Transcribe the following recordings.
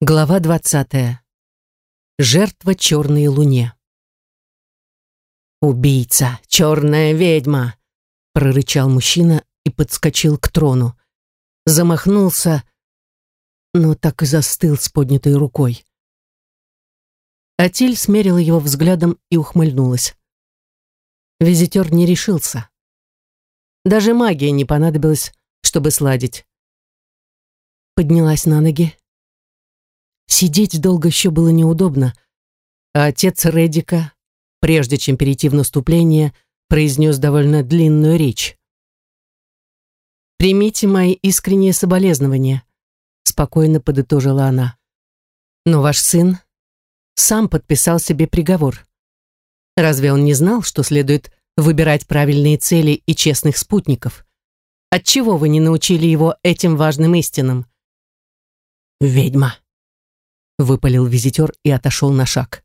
Глава двадцатая. Жертва черной луне. «Убийца! Черная ведьма!» — прорычал мужчина и подскочил к трону. Замахнулся, но так и застыл с поднятой рукой. Атиль смерила его взглядом и ухмыльнулась. Визитер не решился. Даже магия не понадобилась, чтобы сладить. Поднялась на ноги, Сидеть долго еще было неудобно, а отец Редика, прежде чем перейти в наступление, произнес довольно длинную речь. «Примите мои искренние соболезнования», — спокойно подытожила она. «Но ваш сын сам подписал себе приговор. Разве он не знал, что следует выбирать правильные цели и честных спутников? Отчего вы не научили его этим важным истинам?» «Ведьма», выпалил визитер и отошел на шаг.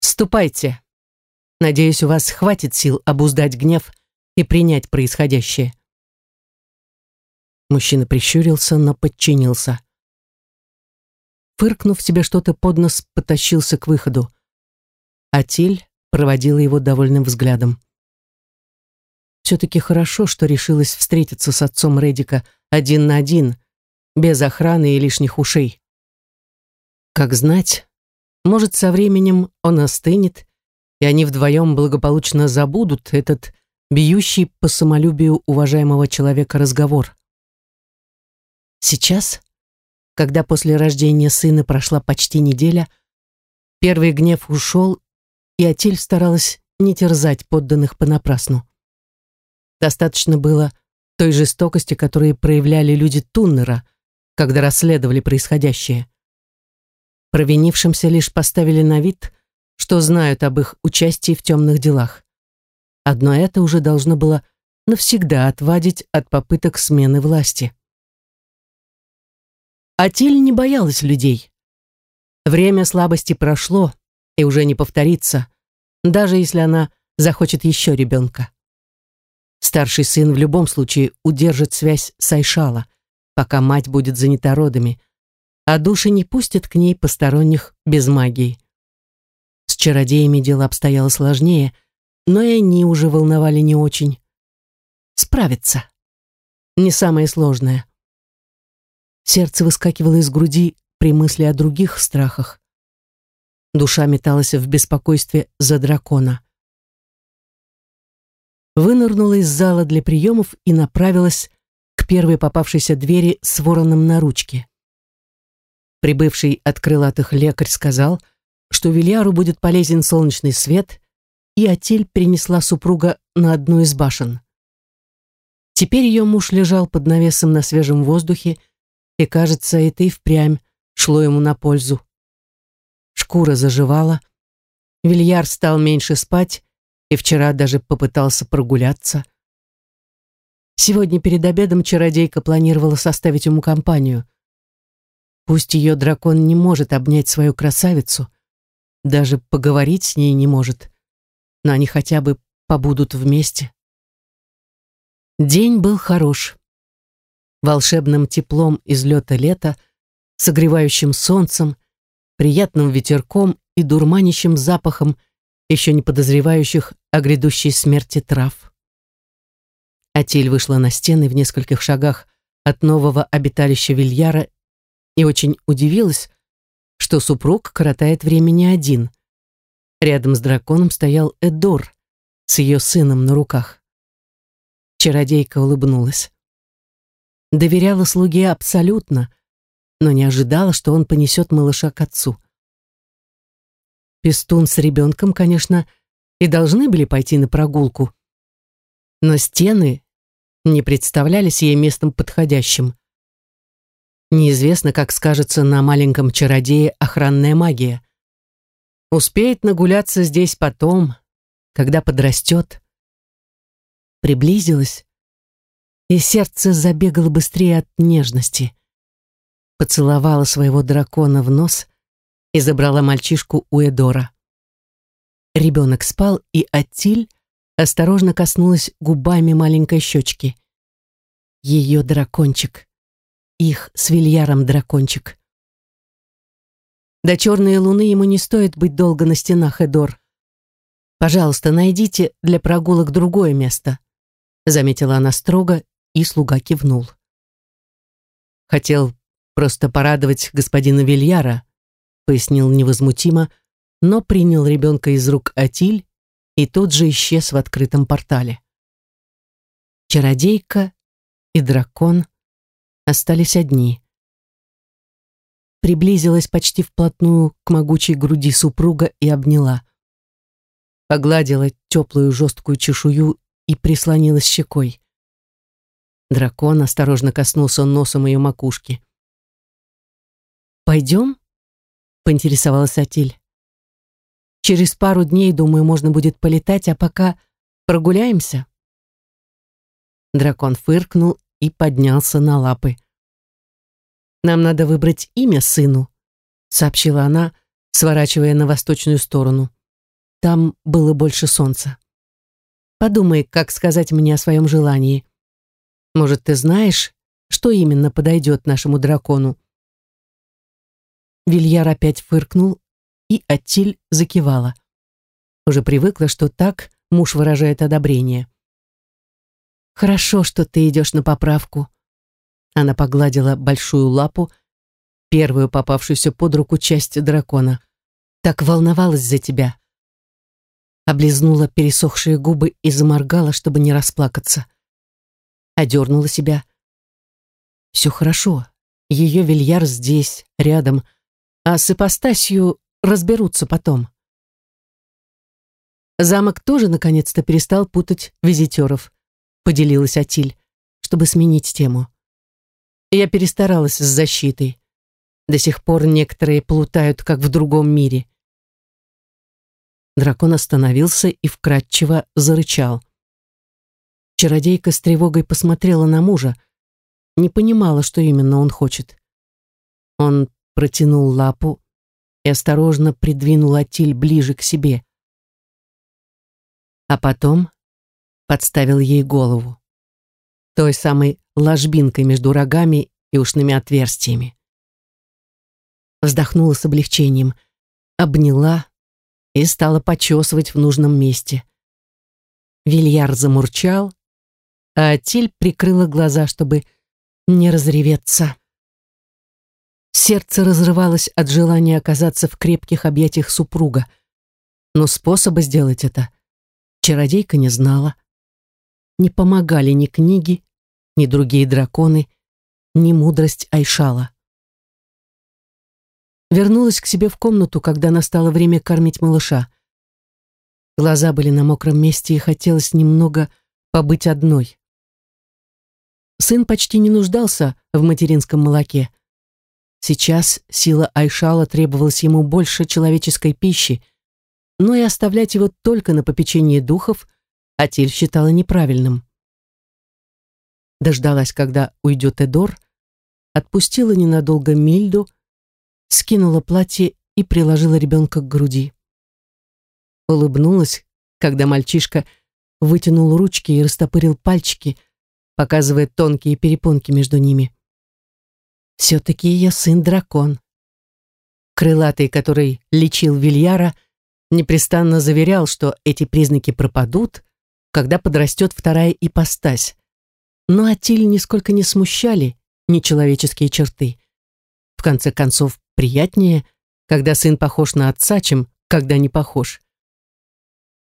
«Ступайте. Надеюсь, у вас хватит сил обуздать гнев и принять происходящее». Мужчина прищурился, но подчинился. Фыркнув себе что-то под нос, потащился к выходу. Атиль проводила его довольным взглядом. Все-таки хорошо, что решилась встретиться с отцом Редика один на один, без охраны и лишних ушей. Как знать, может, со временем он остынет, и они вдвоем благополучно забудут этот бьющий по самолюбию уважаемого человека разговор. Сейчас, когда после рождения сына прошла почти неделя, первый гнев ушел, и Атиль старалась не терзать подданных понапрасну. Достаточно было той жестокости, которую проявляли люди Туннера, когда расследовали происходящее. Провинившимся лишь поставили на вид, что знают об их участии в темных делах. Одно это уже должно было навсегда отвадить от попыток смены власти. Атиль не боялась людей. Время слабости прошло и уже не повторится, даже если она захочет еще ребенка. Старший сын в любом случае удержит связь с Айшала, пока мать будет занята родами – а души не пустят к ней посторонних без магии. С чародеями дело обстояло сложнее, но и они уже волновали не очень. Справиться. Не самое сложное. Сердце выскакивало из груди при мысли о других страхах. Душа металась в беспокойстве за дракона. Вынырнула из зала для приемов и направилась к первой попавшейся двери с вороном на ручке. Прибывший от крылатых лекарь сказал, что Вильяру будет полезен солнечный свет, и Атиль принесла супруга на одну из башен. Теперь ее муж лежал под навесом на свежем воздухе, и, кажется, это и впрямь шло ему на пользу. Шкура заживала, Вильяр стал меньше спать и вчера даже попытался прогуляться. Сегодня перед обедом чародейка планировала составить ему компанию. Пусть ее дракон не может обнять свою красавицу, даже поговорить с ней не может, но они хотя бы побудут вместе. День был хорош. Волшебным теплом излета лета, согревающим солнцем, приятным ветерком и дурманящим запахом еще не подозревающих о грядущей смерти трав. Атиль вышла на стены в нескольких шагах от нового обиталища Вильяра и очень удивилась, что супруг коротает время не один. Рядом с драконом стоял Эдор с ее сыном на руках. Чародейка улыбнулась. Доверяла слуге абсолютно, но не ожидала, что он понесет малыша к отцу. Пестун с ребенком, конечно, и должны были пойти на прогулку, но стены не представлялись ей местом подходящим. Неизвестно, как скажется на маленьком чародее охранная магия. Успеет нагуляться здесь потом, когда подрастет. Приблизилась, и сердце забегало быстрее от нежности. Поцеловала своего дракона в нос и забрала мальчишку у Эдора. Ребенок спал, и Атиль осторожно коснулась губами маленькой щечки. Ее дракончик их с Вильяром дракончик. До черной луны ему не стоит быть долго на стенах, Эдор. Пожалуйста, найдите для прогулок другое место, заметила она строго, и слуга кивнул. Хотел просто порадовать господина Вильяра, пояснил невозмутимо, но принял ребенка из рук Атиль и тут же исчез в открытом портале. Чародейка и дракон остались одни. Приблизилась почти вплотную к могучей груди супруга и обняла. Погладила теплую жесткую чешую и прислонилась щекой. Дракон осторожно коснулся носом ее макушки. «Пойдем?» — поинтересовалась Атиль. «Через пару дней, думаю, можно будет полетать, а пока прогуляемся?» Дракон фыркнул и поднялся на лапы. «Нам надо выбрать имя сыну», — сообщила она, сворачивая на восточную сторону. Там было больше солнца. «Подумай, как сказать мне о своем желании. Может, ты знаешь, что именно подойдет нашему дракону?» Вильяр опять фыркнул, и Аттиль закивала. Уже привыкла, что так муж выражает одобрение. «Хорошо, что ты идешь на поправку». Она погладила большую лапу, первую попавшуюся под руку часть дракона. «Так волновалась за тебя». Облизнула пересохшие губы и заморгала, чтобы не расплакаться. Одернула себя. «Все хорошо. Ее Вильяр здесь, рядом, а с ипостасью разберутся потом». Замок тоже наконец-то перестал путать визитеров поделилась Атиль, чтобы сменить тему. Я перестаралась с защитой. До сих пор некоторые плутают, как в другом мире. Дракон остановился и вкратчиво зарычал. Чародейка с тревогой посмотрела на мужа, не понимала, что именно он хочет. Он протянул лапу и осторожно придвинул Атиль ближе к себе. А потом подставил ей голову. Той самой ложбинкой между рогами и ушными отверстиями. Вздохнула с облегчением, обняла и стала почесывать в нужном месте. Вильяр замурчал, а Атиль прикрыла глаза, чтобы не разреветься. Сердце разрывалось от желания оказаться в крепких объятиях супруга, но способа сделать это чародейка не знала. Не помогали ни книги, ни другие драконы, ни мудрость Айшала. Вернулась к себе в комнату, когда настало время кормить малыша. Глаза были на мокром месте, и хотелось немного побыть одной. Сын почти не нуждался в материнском молоке. Сейчас сила Айшала требовалась ему больше человеческой пищи, но и оставлять его только на попечение духов Атиль считала неправильным. Дождалась, когда уйдет Эдор, отпустила ненадолго Мильду, скинула платье и приложила ребенка к груди. Улыбнулась, когда мальчишка вытянул ручки и растопырил пальчики, показывая тонкие перепонки между ними. Все-таки я сын-дракон. Крылатый, который лечил Вильяра, непрестанно заверял, что эти признаки пропадут, когда подрастет вторая ипостась. Но Атиль нисколько не смущали нечеловеческие черты. В конце концов, приятнее, когда сын похож на отца, чем когда не похож.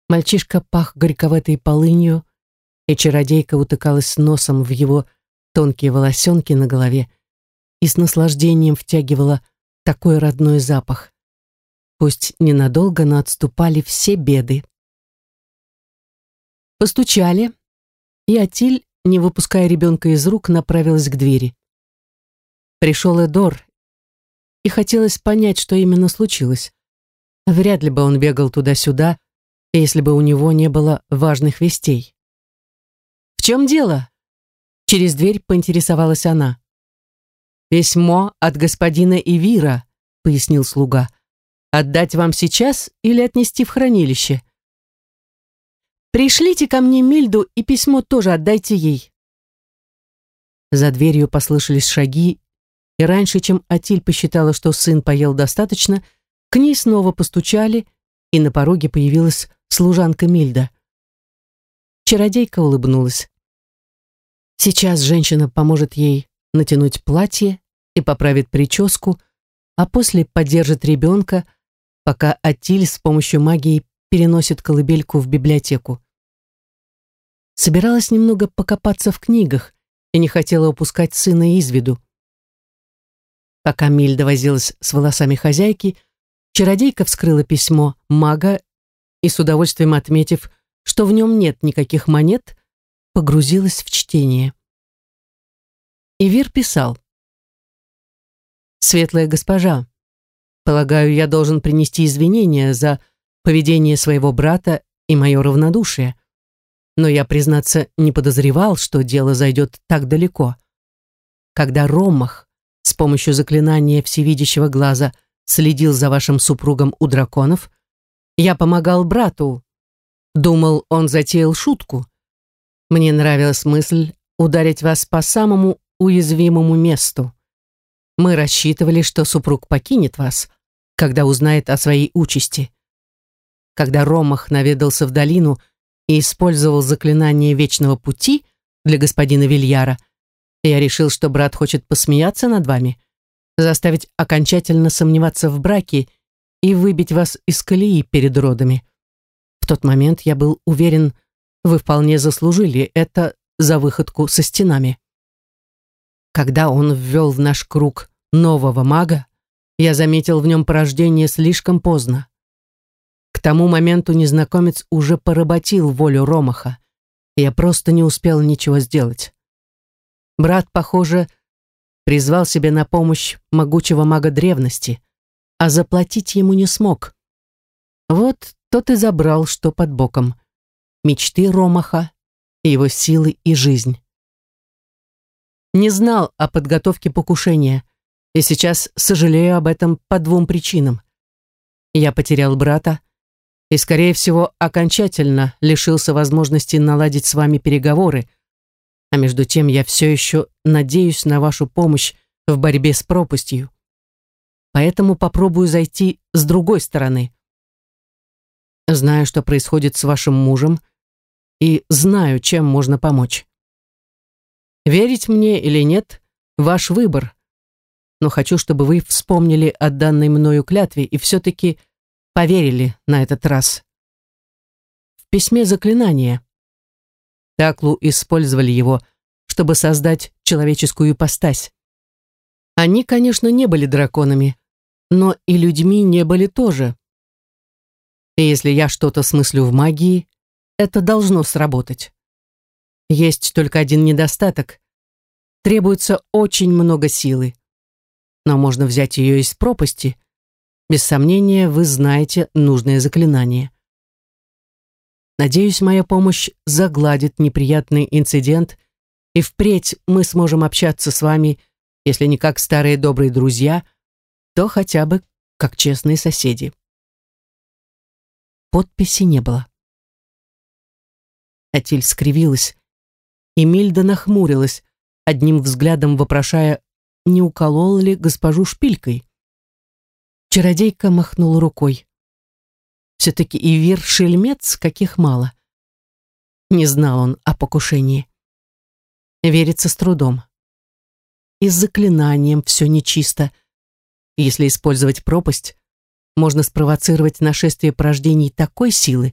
Мальчишка пах горьковатой полынью, и чародейка утыкалась носом в его тонкие волосенки на голове и с наслаждением втягивала такой родной запах. Пусть ненадолго, но отступали все беды. Постучали, и Атиль, не выпуская ребенка из рук, направилась к двери. Пришел Эдор, и хотелось понять, что именно случилось. Вряд ли бы он бегал туда-сюда, если бы у него не было важных вестей. «В чем дело?» Через дверь поинтересовалась она. «Письмо от господина Ивира», — пояснил слуга. «Отдать вам сейчас или отнести в хранилище?» Пришлите ко мне Мильду и письмо тоже отдайте ей. За дверью послышались шаги, и раньше, чем Атиль посчитала, что сын поел достаточно, к ней снова постучали, и на пороге появилась служанка Мильда. Чародейка улыбнулась. Сейчас женщина поможет ей натянуть платье и поправит прическу, а после поддержит ребенка, пока Атиль с помощью магии переносит колыбельку в библиотеку. Собиралась немного покопаться в книгах и не хотела упускать сына из виду. Пока Мильда возилась с волосами хозяйки, чародейка вскрыла письмо мага и, с удовольствием отметив, что в нем нет никаких монет, погрузилась в чтение. Ивир писал. «Светлая госпожа, полагаю, я должен принести извинения за поведение своего брата и мое равнодушие но я, признаться, не подозревал, что дело зайдет так далеко. Когда Ромах с помощью заклинания всевидящего глаза следил за вашим супругом у драконов, я помогал брату. Думал, он затеял шутку. Мне нравилась мысль ударить вас по самому уязвимому месту. Мы рассчитывали, что супруг покинет вас, когда узнает о своей участи. Когда Ромах наведался в долину, и использовал заклинание Вечного Пути для господина Вильяра, я решил, что брат хочет посмеяться над вами, заставить окончательно сомневаться в браке и выбить вас из колеи перед родами. В тот момент я был уверен, вы вполне заслужили это за выходку со стенами. Когда он ввел в наш круг нового мага, я заметил в нем порождение слишком поздно. Тому моменту незнакомец уже поработил волю Ромаха. Я просто не успел ничего сделать. Брат, похоже, призвал себе на помощь могучего мага древности, а заплатить ему не смог. Вот тот и забрал, что под боком. Мечты Ромаха, его силы и жизнь. Не знал о подготовке покушения, и сейчас сожалею об этом по двум причинам. Я потерял брата, и, скорее всего, окончательно лишился возможности наладить с вами переговоры, а между тем я все еще надеюсь на вашу помощь в борьбе с пропастью. Поэтому попробую зайти с другой стороны. Знаю, что происходит с вашим мужем, и знаю, чем можно помочь. Верить мне или нет – ваш выбор, но хочу, чтобы вы вспомнили о данной мною клятве и все-таки – поверили на этот раз. В письме заклинание. Таклу использовали его, чтобы создать человеческую ипостась. Они, конечно, не были драконами, но и людьми не были тоже. И если я что-то смыслю в магии, это должно сработать. Есть только один недостаток. Требуется очень много силы. Но можно взять ее из пропасти без сомнения, вы знаете нужное заклинание. Надеюсь, моя помощь загладит неприятный инцидент, и впредь мы сможем общаться с вами, если не как старые добрые друзья, то хотя бы как честные соседи. Подписи не было. Атиль скривилась, и Мильда нахмурилась, одним взглядом вопрошая, не уколол ли госпожу шпилькой. Чародейка махнула рукой. Все-таки Ивир шельмец, каких мало. Не знал он о покушении. Верится с трудом. И с заклинанием все нечисто. Если использовать пропасть, можно спровоцировать нашествие порождений такой силы,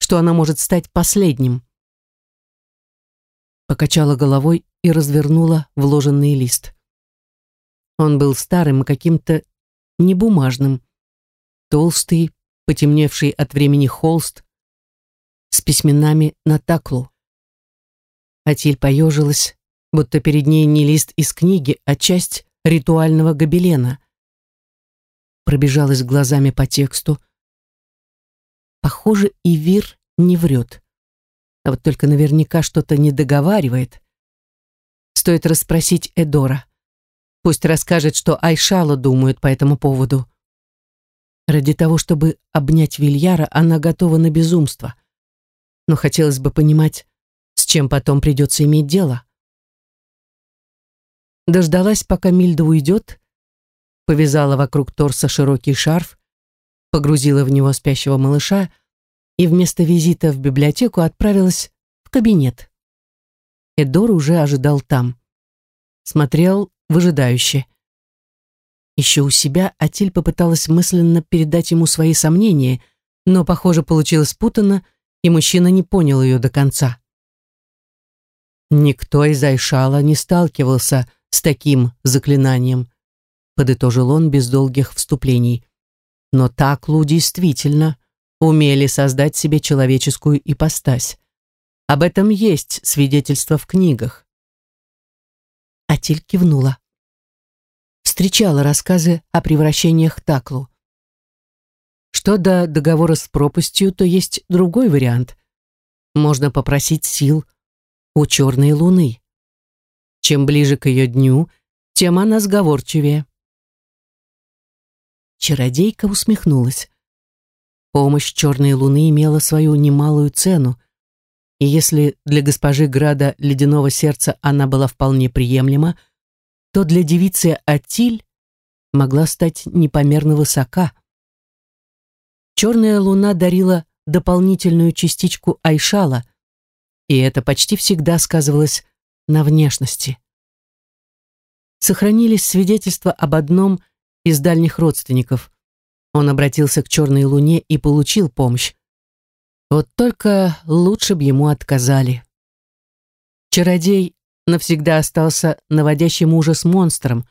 что она может стать последним. Покачала головой и развернула вложенный лист. Он был старым и каким-то не бумажным. Толстый, потемневший от времени холст с письменами на таклу. Атиль поежилась, будто перед ней не лист из книги, а часть ритуального гобелена. Пробежалась глазами по тексту. Похоже, Ивир не врет. А вот только наверняка что-то не договаривает. Стоит расспросить Эдора. Пусть расскажет, что Айшала думает по этому поводу. Ради того, чтобы обнять Вильяра, она готова на безумство. Но хотелось бы понимать, с чем потом придется иметь дело. дождалась, пока Мильда уйдет, повязала вокруг торса широкий шарф, погрузила в него спящего малыша и вместо визита в библиотеку отправилась в кабинет. Эдор уже ожидал там. Смотрел выжидающе. Еще у себя Атиль попыталась мысленно передать ему свои сомнения, но, похоже, получилось путано, и мужчина не понял ее до конца. Никто из Айшала не сталкивался с таким заклинанием, подытожил он без долгих вступлений. Но Таклу действительно умели создать себе человеческую ипостась. Об этом есть свидетельство в книгах. Атиль кивнула. Встречала рассказы о превращениях Таклу. Что до договора с пропастью, то есть другой вариант. Можно попросить сил у черной луны. Чем ближе к ее дню, тем она сговорчивее. Чародейка усмехнулась. Помощь черной луны имела свою немалую цену, и если для госпожи Града Ледяного Сердца она была вполне приемлема, то для девицы Атиль могла стать непомерно высока. Черная луна дарила дополнительную частичку Айшала, и это почти всегда сказывалось на внешности. Сохранились свидетельства об одном из дальних родственников. Он обратился к черной луне и получил помощь. Вот только лучше б ему отказали. Чародей навсегда остался наводящим ужас монстром,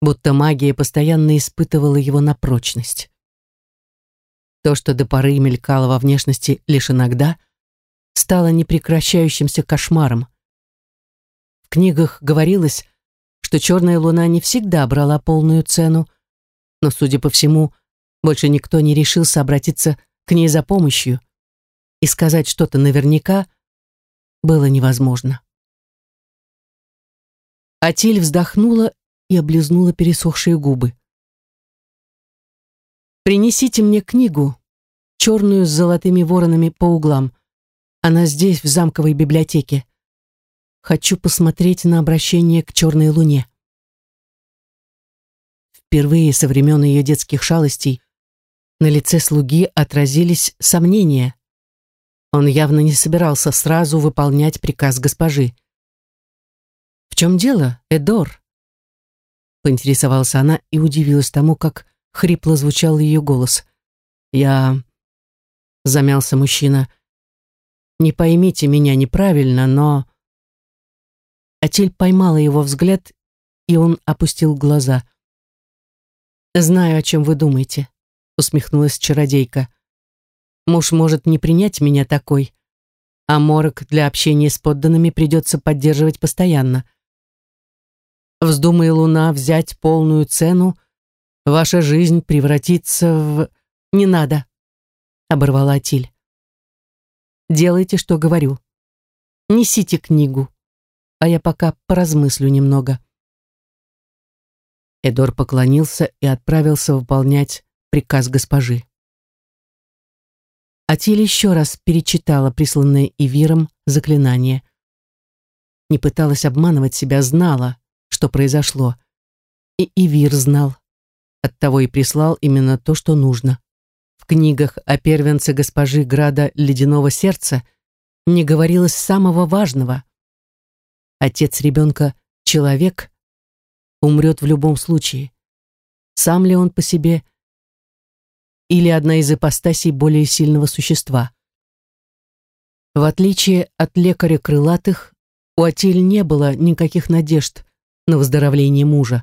будто магия постоянно испытывала его на прочность. То, что до поры мелькало во внешности лишь иногда, стало непрекращающимся кошмаром. В книгах говорилось, что черная луна не всегда брала полную цену, но, судя по всему, больше никто не решился обратиться к ней за помощью, и сказать что-то наверняка было невозможно. Атиль вздохнула и облизнула пересохшие губы. «Принесите мне книгу, черную с золотыми воронами по углам. Она здесь, в замковой библиотеке. Хочу посмотреть на обращение к черной луне». Впервые со времен ее детских шалостей на лице слуги отразились сомнения. Он явно не собирался сразу выполнять приказ госпожи. «В чем дело, Эдор?» Поинтересовалась она и удивилась тому, как хрипло звучал ее голос. «Я...» — замялся мужчина. «Не поймите меня неправильно, но...» Атель поймала его взгляд, и он опустил глаза. «Знаю, о чем вы думаете», — усмехнулась чародейка. Муж может не принять меня такой, а морок для общения с подданными придется поддерживать постоянно. Вздумай, Луна, взять полную цену, ваша жизнь превратится в... Не надо, оборвала Атиль. Делайте, что говорю. Несите книгу, а я пока поразмыслю немного. Эдор поклонился и отправился выполнять приказ госпожи. Атиль еще раз перечитала присланное Ивиром заклинание. Не пыталась обманывать себя, знала, что произошло. И Ивир знал. Оттого и прислал именно то, что нужно. В книгах о первенце госпожи Града Ледяного Сердца не говорилось самого важного. Отец ребенка — человек, умрет в любом случае. Сам ли он по себе — или одна из ипостасей более сильного существа. В отличие от лекаря крылатых, у Атиль не было никаких надежд на выздоровление мужа.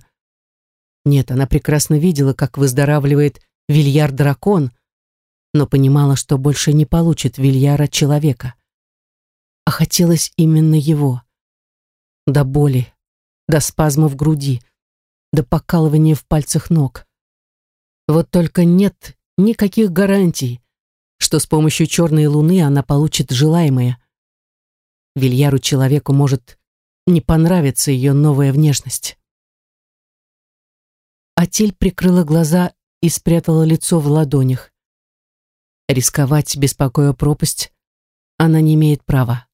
Нет, она прекрасно видела, как выздоравливает Вильяр-дракон, но понимала, что больше не получит Вильяра-человека. А хотелось именно его. До боли, до спазма в груди, до покалывания в пальцах ног. Вот только нет никаких гарантий, что с помощью черной луны она получит желаемое. Вильяру человеку может не понравиться ее новая внешность. Атиль прикрыла глаза и спрятала лицо в ладонях. Рисковать, беспокоя пропасть, она не имеет права.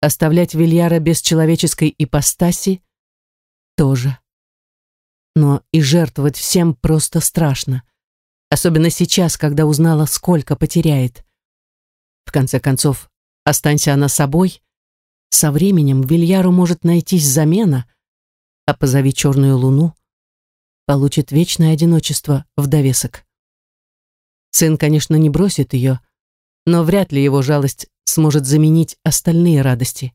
Оставлять Вильяра без человеческой ипостаси тоже. Но и жертвовать всем просто страшно. Особенно сейчас, когда узнала, сколько потеряет. В конце концов, останься она собой, со временем Вильяру может найтись замена, а позови черную луну, получит вечное одиночество в довесок. Сын, конечно, не бросит ее, но вряд ли его жалость сможет заменить остальные радости.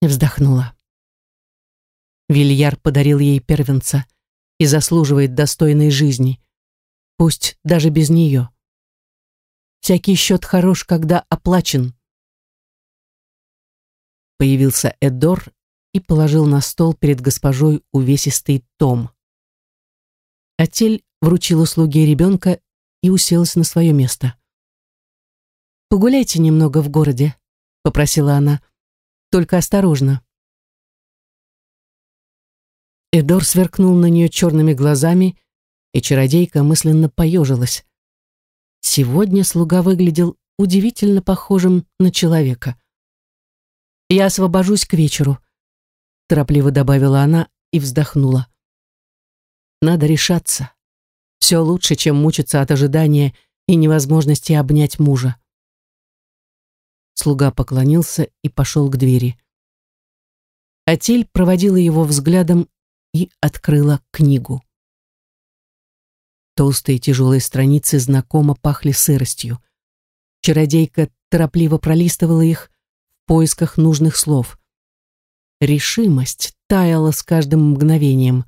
Вздохнула. Вильяр подарил ей первенца и заслуживает достойной жизни, пусть даже без нее. Всякий счет хорош, когда оплачен. Появился Эдор и положил на стол перед госпожой увесистый том. Атель вручила слуге ребенка и уселась на свое место. «Погуляйте немного в городе», — попросила она. «Только осторожно». Эдор сверкнул на нее черными глазами, и чародейка мысленно поежилась. Сегодня слуга выглядел удивительно похожим на человека. «Я освобожусь к вечеру», — торопливо добавила она и вздохнула. «Надо решаться. Все лучше, чем мучиться от ожидания и невозможности обнять мужа». Слуга поклонился и пошел к двери. Атель проводила его взглядом и открыла книгу. Толстые тяжелые страницы знакомо пахли сыростью. Чародейка торопливо пролистывала их в поисках нужных слов. Решимость таяла с каждым мгновением.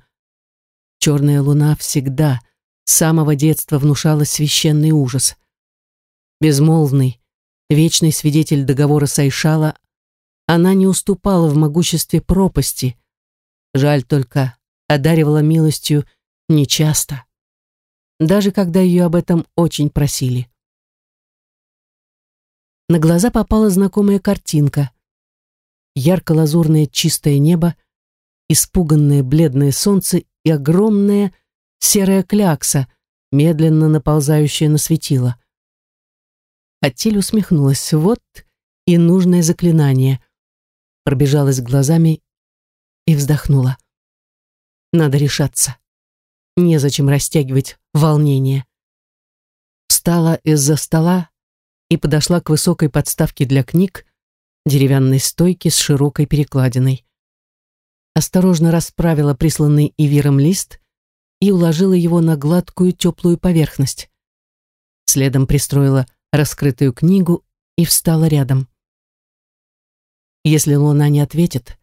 Черная луна всегда, с самого детства внушала священный ужас. Безмолвный, вечный свидетель договора Сайшала, она не уступала в могуществе пропасти. Жаль только, одаривала милостью нечасто, даже когда ее об этом очень просили. На глаза попала знакомая картинка. Ярко-лазурное чистое небо, испуганное бледное солнце и огромная серая клякса, медленно наползающая на светило. Аттиль усмехнулась. Вот и нужное заклинание. Пробежалась глазами и вздохнула. Надо решаться. Незачем растягивать волнение. Встала из-за стола и подошла к высокой подставке для книг, деревянной стойке с широкой перекладиной. Осторожно расправила присланный Ивиром лист и уложила его на гладкую теплую поверхность. Следом пристроила раскрытую книгу и встала рядом. Если Луна не ответит,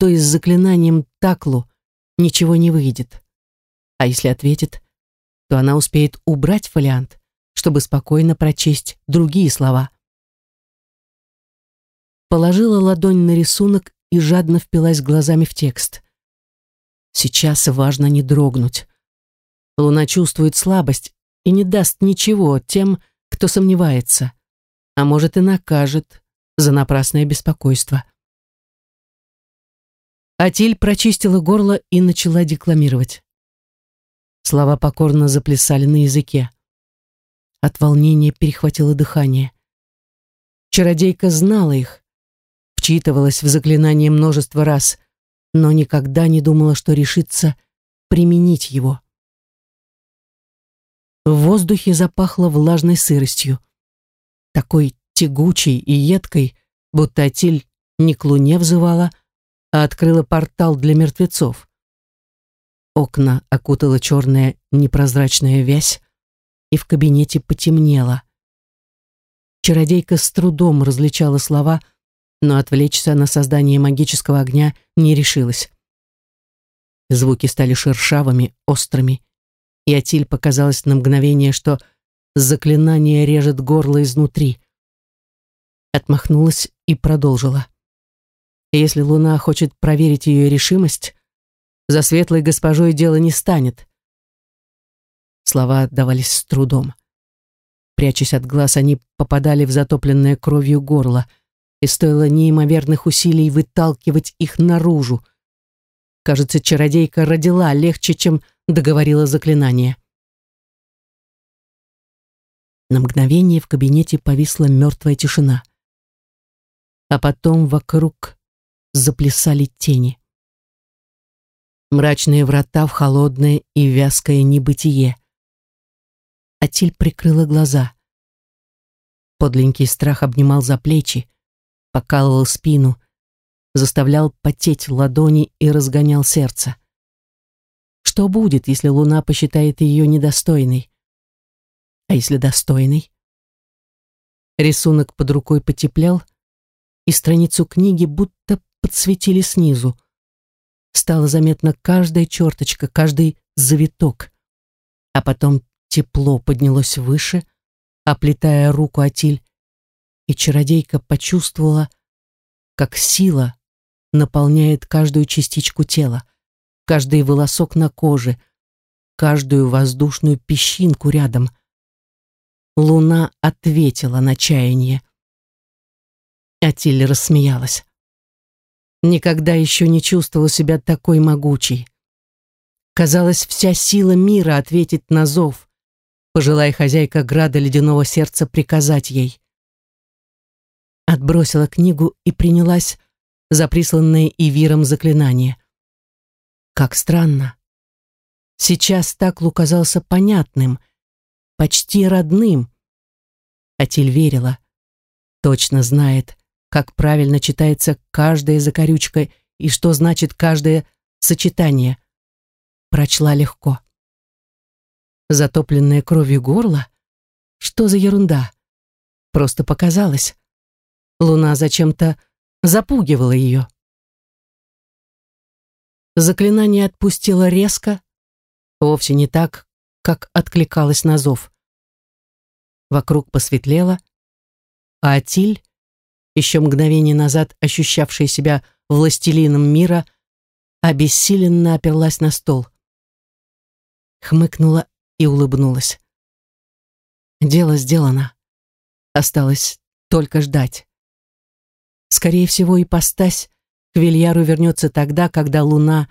то и с заклинанием Таклу ничего не выйдет. А если ответит, то она успеет убрать фолиант, чтобы спокойно прочесть другие слова. Положила ладонь на рисунок и жадно впилась глазами в текст. Сейчас важно не дрогнуть. Луна чувствует слабость и не даст ничего тем, кто сомневается, а может и накажет за напрасное беспокойство. Атиль прочистила горло и начала декламировать. Слова покорно заплясали на языке. От волнения перехватило дыхание. Чародейка знала их, вчитывалась в заклинание множество раз, но никогда не думала, что решится применить его. В воздухе запахло влажной сыростью. Такой тягучей и едкой, будто Атиль не к луне взывала, а открыла портал для мертвецов. Окна окутала черная непрозрачная вязь, и в кабинете потемнело. Чародейка с трудом различала слова, но отвлечься на создание магического огня не решилась. Звуки стали шершавыми, острыми, и Атиль показалось на мгновение, что заклинание режет горло изнутри. Отмахнулась и продолжила. Если Луна хочет проверить ее решимость, за светлой госпожой дело не станет. Слова отдавались с трудом. Прячась от глаз, они попадали в затопленное кровью горло, и стоило неимоверных усилий выталкивать их наружу. Кажется, чародейка родила легче, чем договорила заклинание. На мгновение в кабинете повисла мертвая тишина. А потом вокруг заплясали тени. Мрачные врата в холодное и вязкое небытие. Атиль прикрыла глаза. Подленький страх обнимал за плечи, покалывал спину, заставлял потеть ладони и разгонял сердце. Что будет, если луна посчитает ее недостойной? А если достойной? Рисунок под рукой потеплял, и страницу книги будто подсветили снизу. Стало заметно каждая черточка, каждый завиток. А потом тепло поднялось выше, оплетая руку Атиль, и чародейка почувствовала, как сила наполняет каждую частичку тела, каждый волосок на коже, каждую воздушную песчинку рядом. Луна ответила на чаяние. Атиль рассмеялась. Никогда еще не чувствовала себя такой могучей. Казалось, вся сила мира ответит на зов, пожелая хозяйка града ледяного сердца приказать ей. Отбросила книгу и принялась за присланное Ивиром заклинание. Как странно. Сейчас Таклу казался понятным, почти родным. Атиль верила, точно знает, как правильно читается каждая закорючка и что значит каждое сочетание. Прочла легко. Затопленное кровью горло? Что за ерунда? Просто показалось. Луна зачем-то запугивала ее. Заклинание отпустило резко, вовсе не так, как откликалось на зов. Вокруг посветлело, а Атиль, еще мгновение назад ощущавшая себя властелином мира, обессиленно оперлась на стол. Хмыкнула и улыбнулась. Дело сделано. Осталось только ждать. Скорее всего, ипостась к Вильяру вернется тогда, когда луна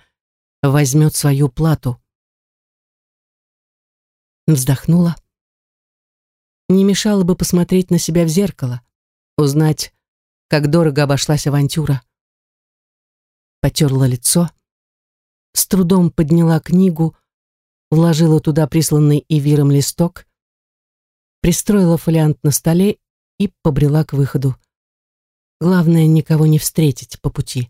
возьмет свою плату. Вздохнула. Не мешало бы посмотреть на себя в зеркало, узнать, как дорого обошлась авантюра. Потерла лицо, с трудом подняла книгу, вложила туда присланный Ивиром листок, пристроила фолиант на столе и побрела к выходу. Главное, никого не встретить по пути.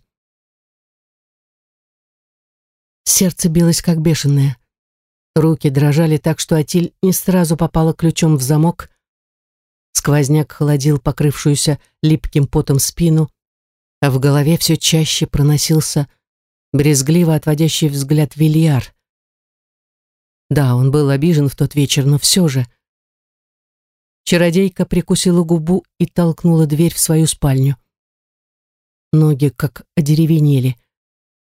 Сердце билось как бешеное. Руки дрожали так, что Атиль не сразу попала ключом в замок. Сквозняк холодил покрывшуюся липким потом спину, а в голове все чаще проносился брезгливо отводящий взгляд Вильяр. Да, он был обижен в тот вечер, но все же — Чародейка прикусила губу и толкнула дверь в свою спальню. Ноги как одеревенели.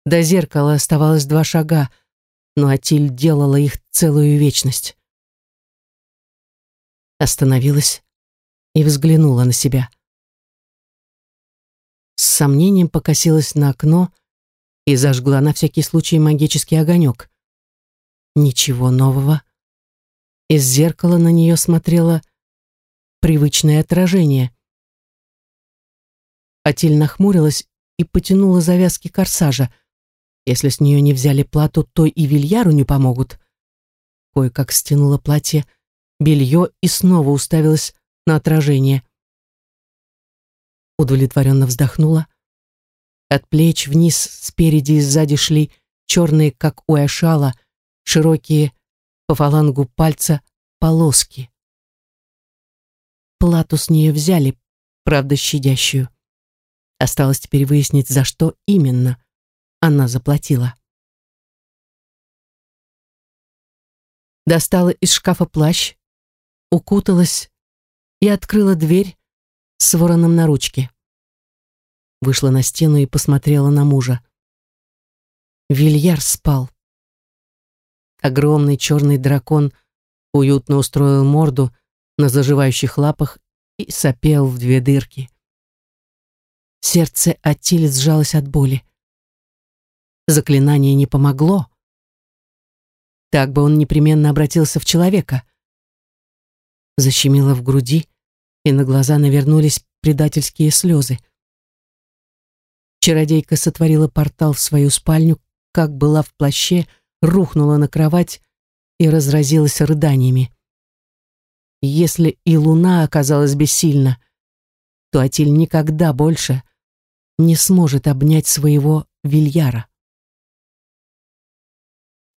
До зеркала оставалось два шага, но Атиль делала их целую вечность. Остановилась и взглянула на себя. С сомнением покосилась на окно и зажгла на всякий случай магический огонек. Ничего нового. Из зеркала на нее смотрела привычное отражение. Атиль нахмурилась и потянула завязки корсажа. Если с нее не взяли плату, то и Вильяру не помогут. Кое-как стянула платье, белье и снова уставилась на отражение. Удовлетворенно вздохнула. От плеч вниз, спереди и сзади шли черные, как у Эшала, широкие по фалангу пальца полоски. Плату с нее взяли, правда, щадящую. Осталось теперь выяснить, за что именно она заплатила. Достала из шкафа плащ, укуталась и открыла дверь с вороном на ручке. Вышла на стену и посмотрела на мужа. Вильяр спал. Огромный черный дракон уютно устроил морду на заживающих лапах и сопел в две дырки. Сердце Аттили сжалось от боли. Заклинание не помогло. Так бы он непременно обратился в человека. Защемило в груди, и на глаза навернулись предательские слезы. Чародейка сотворила портал в свою спальню, как была в плаще, рухнула на кровать и разразилась рыданиями. Если и луна оказалась бессильна, то Атиль никогда больше не сможет обнять своего Вильяра.